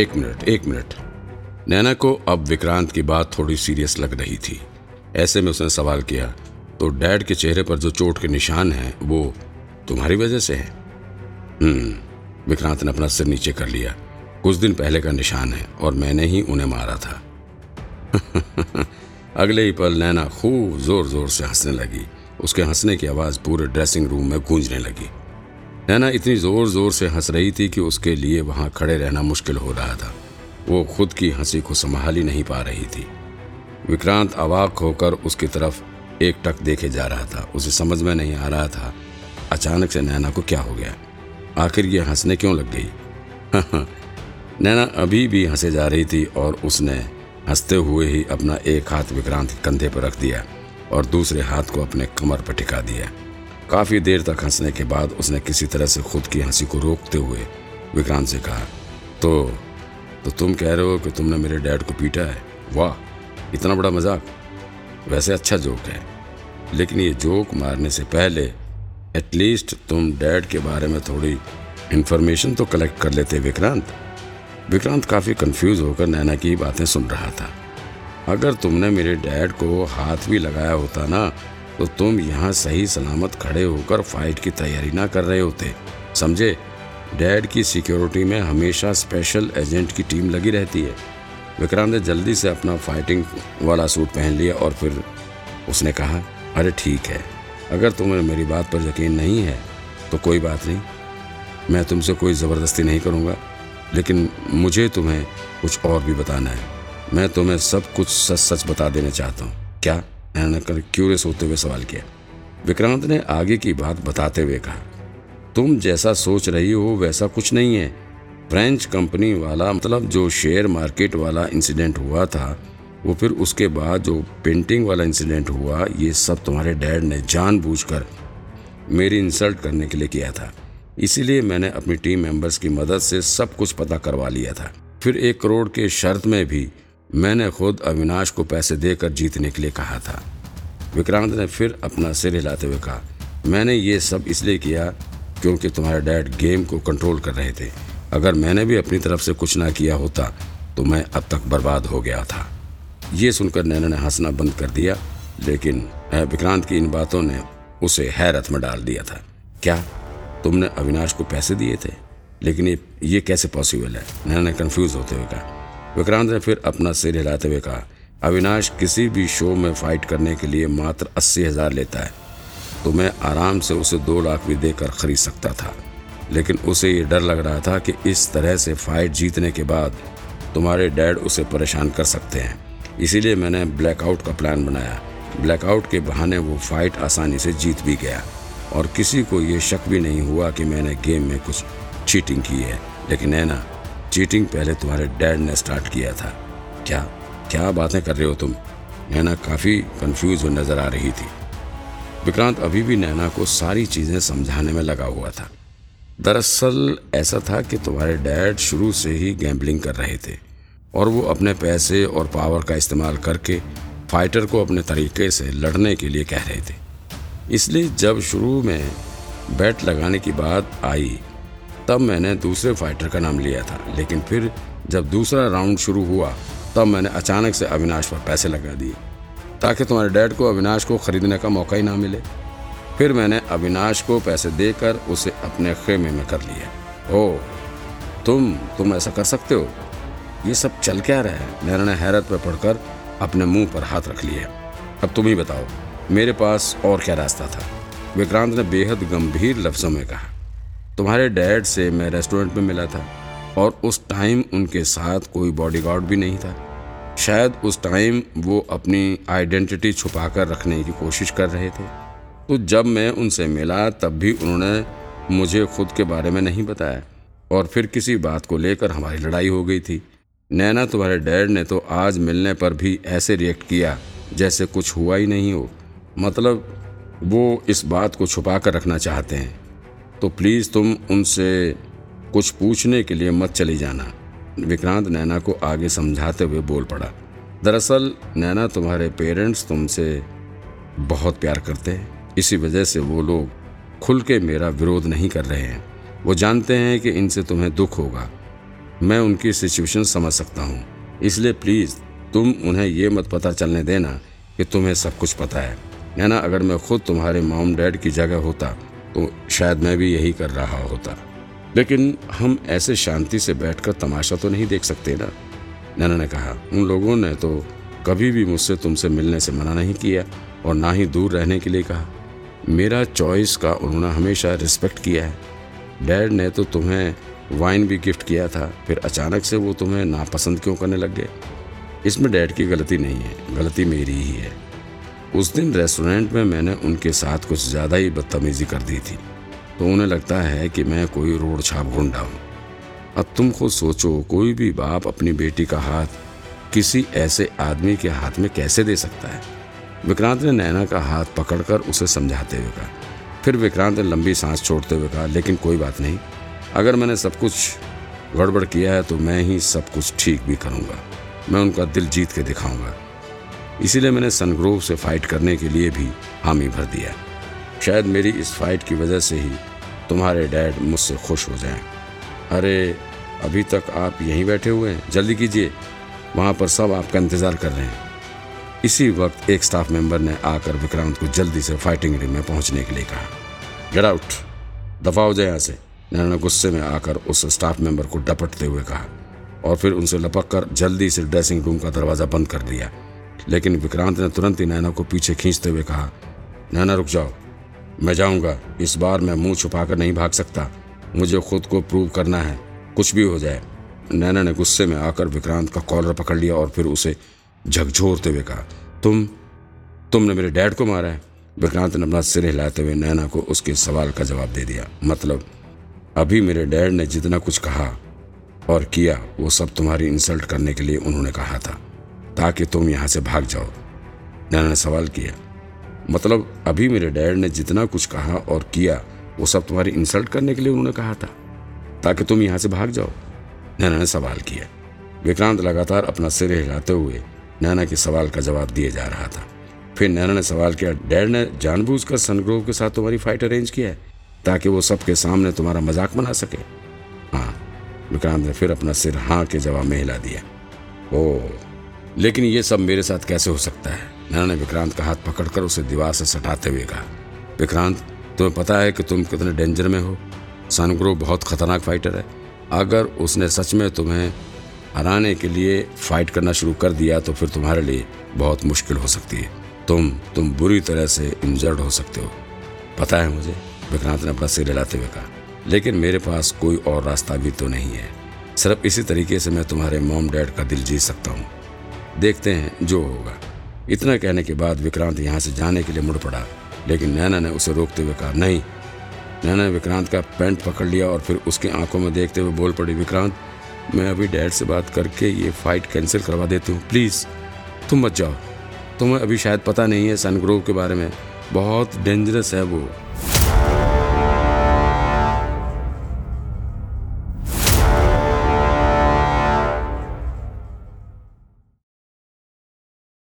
एक मिनट एक मिनट। नैना को अब विक्रांत की बात थोड़ी सीरियस लग रही थी। ऐसे में उसने सवाल किया तो डैड के चेहरे पर जो चोट के निशान हैं, वो तुम्हारी वजह से है? हम्म विक्रांत ने अपना सिर नीचे कर लिया। कुछ दिन पहले का निशान है और मैंने ही उन्हें मारा था। अगले ही पल नैना खूब ज़ोर ज़ोर से हंसने लगी। उसके हंसने की आवाज़ पूरे ड्रेसिंग रूम में गूंजने लगी। नैना इतनी ज़ोर ज़ोर से हंस रही थी कि उसके लिए वहाँ खड़े रहना मुश्किल हो रहा था। वो खुद की हँसी को संभाल ही नहीं पा रही थी। विक्रांत अवाक होकर उसकी तरफ़ एक टक देखे जा रहा था। उसे समझ में नहीं आ रहा था अचानक से नैना को क्या हो गया। आखिर ये हंसने क्यों लग गई? नैना अभी भी हंसे जा रही थी और उसने हँसते हुए ही अपना एक हाथ विक्रांत के कंधे पर रख दिया और दूसरे हाथ को अपने कमर पर टिका दिया। काफ़ी देर तक हंसने के बाद उसने किसी तरह से खुद की हँसी को रोकते हुए विक्रांत से कहा तो तो तुम कह रहे हो कि तुमने मेरे डैड को पीटा है? वाह, इतना बड़ा मज़ाक। वैसे अच्छा जोक है, लेकिन ये जोक मारने से पहले एटलीस्ट तुम डैड के बारे में थोड़ी इन्फॉर्मेशन तो कलेक्ट कर लेते विक्रांत। विक्रांत काफ़ी कंफ्यूज होकर नैना की बातें सुन रहा था। अगर तुमने मेरे डैड को हाथ भी लगाया होता ना तो तुम यहाँ सही सलामत खड़े होकर फाइट की तैयारी ना कर रहे होते। समझे? डैड की सिक्योरिटी में हमेशा स्पेशल एजेंट की टीम लगी रहती है। विक्रांत ने जल्दी से अपना फाइटिंग वाला सूट पहन लिया और फिर उसने कहा, अरे ठीक है। अगर तुम्हें मेरी बात पर यकीन नहीं है तो कोई बात नहीं। मैं तुमसे कोई ज़बरदस्ती नहीं करूँगा। लेकिन मुझे तुम्हें कुछ और भी बताना है। मैं तुम्हें सब कुछ सच सच बता देना चाहता हूँ। क्या? कर क्यूरियस होते हुए सवाल किया। विक्रांत ने आगे की बात बताते हुए कहा, तुम जैसा सोच रही हो, वैसा कुछ नहीं है। फ्रेंच कंपनी वाला मतलब जो शेयर मार्केट वाला इंसिडेंट हुआ था, वो फिर उसके बाद जो पेंटिंग वाला इंसिडेंट हुआ, ये सब तुम्हारे डैड ने जानबूझकर मेरी इंसल्ट करने के लिए किया था। इसीलिए मैंने अपनी टीम मेंबर्स की मदद से सब कुछ पता करवा लिया था। फिर एक करोड़ के शर्त में भी मैंने खुद अविनाश को पैसे देकर जीतने के लिए कहा था। विक्रांत ने फिर अपना सिर हिलाते हुए कहा, मैंने ये सब इसलिए किया क्योंकि तुम्हारे डैड गेम को कंट्रोल कर रहे थे। अगर मैंने भी अपनी तरफ़ से कुछ ना किया होता तो मैं अब तक बर्बाद हो गया था। ये सुनकर नैना ने हंसना बंद कर दिया, लेकिन विक्रांत की इन बातों ने उसे हैरत में डाल दिया था। क्या तुमने अविनाश को पैसे दिए थे? लेकिन ये ये कैसे पॉसिबल है? नैना ने कन्फ्यूज़ होते हुए कहा विक्रांत ने फिर अपना सिर हिलाते हुए कहा, अविनाश, किसी भी शो में फाइट करने के लिए मात्र अस्सी हज़ार लेता है। तो मैं आराम से उसे दो लाख भी देकर खरीद सकता था। लेकिन उसे ये डर लग रहा था कि इस तरह से फाइट जीतने के बाद तुम्हारे डैड उसे परेशान कर सकते हैं। इसीलिए मैंने ब्लैकआउट का प्लान बनाया। ब्लैकआउट के बहाने वो फाइट आसानी से जीत भी गया। और किसी को ये शक भी नहीं हुआ कि मैंने गेम में कुछ चीटिंग की है। लेकिन नैना चीटिंग पहले तुम्हारे डैड ने स्टार्ट किया था। क्या क्या बातें कर रहे हो तुम? नैना काफ़ी कंफ्यूज नज़र आ रही थी। विक्रांत अभी भी नैना को सारी चीज़ें समझाने में लगा हुआ था। दरअसल ऐसा था कि तुम्हारे डैड शुरू से ही गैम्बलिंग कर रहे थे और वो अपने पैसे और पावर का इस्तेमाल करके फाइटर को अपने तरीके से लड़ने के लिए कह रहे थे। इसलिए जब शुरू में बैट लगाने की बात आई तब मैंने दूसरे फाइटर का नाम लिया था। लेकिन फिर जब दूसरा राउंड शुरू हुआ, तब मैंने अचानक से अविनाश पर पैसे लगा दिए, ताकि तुम्हारे डैड को अविनाश को खरीदने का मौका ही ना मिले। फिर मैंने अविनाश को पैसे देकर उसे अपने खेमे में कर लिया ओ, तुम तुम ऐसा कर सकते हो? ये सब चल क्या रहा है? नैना ने हैरत में पढ़कर अपने मुँह पर हाथ रख लिया अब तुम ही बताओ, मेरे पास और क्या रास्ता था? विक्रांत ने बेहद गंभीर लफ्ज़ों में कहा तुम्हारे डैड से मैं रेस्टोरेंट में मिला था और उस टाइम उनके साथ कोई बॉडीगार्ड भी नहीं था। शायद उस टाइम वो अपनी आइडेंटिटी छुपाकर रखने की कोशिश कर रहे थे। तो जब मैं उनसे मिला, तब भी उन्होंने मुझे खुद के बारे में नहीं बताया और फिर किसी बात को लेकर हमारी लड़ाई हो गई थी। नैना, तुम्हारे डैड ने तो आज मिलने पर भी ऐसे रिएक्ट किया जैसे कुछ हुआ ही नहीं हो। मतलब वो इस बात को छुपा कर रखना चाहते हैं। तो प्लीज़ तुम उनसे कुछ पूछने के लिए मत चली जाना। विक्रांत नैना को आगे समझाते हुए बोल पड़ा। दरअसल, नैना तुम्हारे पेरेंट्स तुमसे बहुत प्यार करते हैं। इसी वजह से वो लोग खुल के मेरा विरोध नहीं कर रहे हैं। वो जानते हैं कि इनसे तुम्हें दुख होगा। मैं उनकी सिचुएशन समझ सकता हूँ। इसलिए प्लीज़ तुम उन्हें ये मत पता चलने देना कि तुम्हें सब कुछ पता है। नैना, अगर मैं खुद तुम्हारे मॉम डैड की जगह होता तो शायद मैं भी यही कर रहा होता। लेकिन हम ऐसे शांति से बैठकर तमाशा तो नहीं देख सकते ना? नैना ने कहा, उन लोगों ने तो कभी भी मुझसे तुमसे मिलने से मना नहीं किया और ना ही दूर रहने के लिए कहा। मेरा चॉइस का उन्होंने हमेशा रिस्पेक्ट किया है। डैड ने तो तुम्हें वाइन भी गिफ्ट किया था, फिर अचानक से वो तुम्हें नापसंद क्यों करने लग गए? इसमें डैड की गलती नहीं है, गलती मेरी ही है। उस दिन रेस्टोरेंट में मैंने उनके साथ कुछ ज़्यादा ही बदतमीजी कर दी थी। तो उन्हें लगता है कि मैं कोई रोड छाप गुंडा हूँ। अब तुम खुद सोचो, कोई भी बाप अपनी बेटी का हाथ किसी ऐसे आदमी के हाथ में कैसे दे सकता है? विक्रांत ने नैना का हाथ पकड़कर उसे समझाते हुए कहा। फिर विक्रांत ने लंबी सांस छोड़ते हुए कहा, लेकिन कोई बात नहीं। अगर मैंने सब कुछ गड़बड़ किया है तो मैं ही सब कुछ ठीक भी करूँगा। मैं उनका दिल जीत के दिखाऊँगा। इसीलिए मैंने सनग्रोव से फाइट करने के लिए भी हामी भर दिया। शायद मेरी इस फाइट की वजह से ही तुम्हारे डैड मुझसे खुश हो जाएँ। अरे, अभी तक आप यहीं बैठे हुए हैं। जल्दी कीजिए। वहाँ पर सब आपका इंतज़ार कर रहे हैं। इसी वक्त एक स्टाफ मेंबर ने आकर विक्रांत को जल्दी से फाइटिंग रिंग में पहुँचने के लिए कहा। गेट आउट दफ़ा हो जाए यहाँ से। नैना ने गुस्से में आकर उस स्टाफ मेंबर को डपटते हुए कहा और फिर उनसे लपक कर जल्दी से ड्रेसिंग रूम का दरवाज़ा बंद कर दिया। लेकिन विक्रांत ने तुरंत ही नैना को पीछे खींचते हुए कहा, नैना, रुक जाओ। मैं जाऊँगा। इस बार मैं मुँह छुपाकर नहीं भाग सकता। मुझे खुद को प्रूव करना है। कुछ भी हो जाए। नैना ने गुस्से में आकर विक्रांत का कॉलर पकड़ लिया और फिर उसे झकझोरते हुए कहा, तुम, तुमने मेरे डैड को मारा है? विक्रांत ने अपना सिर हिलाते हुए नैना को उसके सवाल का जवाब दे दिया मतलब अभी मेरे डैड ने जितना कुछ कहा और किया, वो सब तुम्हारी इंसल्ट करने के लिए उन्होंने कहा था। ताकि तुम यहाँ से भाग जाओ। नैना ने सवाल किया मतलब अभी मेरे डैड ने जितना कुछ कहा और किया, वो सब तुम्हारी इंसल्ट करने के लिए उन्होंने कहा था, ताकि तुम यहाँ से भाग जाओ? नैना ने सवाल किया। विक्रांत लगातार अपना सिर हिलाते हुए नैना के सवाल का जवाब दिए जा रहा था। फिर नैना ने सवाल किया, डैड ने जानबूझकर सनग्रोव के साथ तुम्हारी फाइट अरेंज किया है, ताकि वो सबके सामने तुम्हारा मज़ाक बना सके? हाँ विक्रांत ने फिर अपना सिर हाँ के जवाब में हिला दिया। ओ लेकिन ये सब मेरे साथ कैसे हो सकता है? नैना ने विक्रांत का हाथ पकड़कर उसे दीवार से सटाते हुए कहा, विक्रांत, तुम्हें पता है कि तुम कितने डेंजर में हो? सनग्रो बहुत खतरनाक फाइटर है। अगर उसने सच में तुम्हें हराने के लिए फाइट करना शुरू कर दिया तो फिर तुम्हारे लिए बहुत मुश्किल हो सकती है। तुम तुम बुरी तरह से इंजर्ड हो सकते हो। पता है मुझे? विक्रांत ने अपना सिर हिलाते हुए कहा, लेकिन मेरे पास कोई और रास्ता भी तो नहीं है। सिर्फ़ इसी तरीके से मैं तुम्हारे मोम डैड का दिल जीत सकता हूँ। देखते हैं जो होगा। इतना कहने के बाद विक्रांत यहाँ से जाने के लिए मुड़ पड़ा, लेकिन नैना ने उसे रोकते हुए कहा, नहीं। नैना ने विक्रांत का पैंट पकड़ लिया और फिर उसकी आँखों में देखते हुए बोल पड़ी, विक्रांत, मैं अभी डैड से बात करके ये फ़ाइट कैंसिल करवा देती हूँ। प्लीज़ तुम मत जाओ। तुम्हें अभी शायद पता नहीं है सनग्रोव के बारे में बहुत डेंजरस है वो।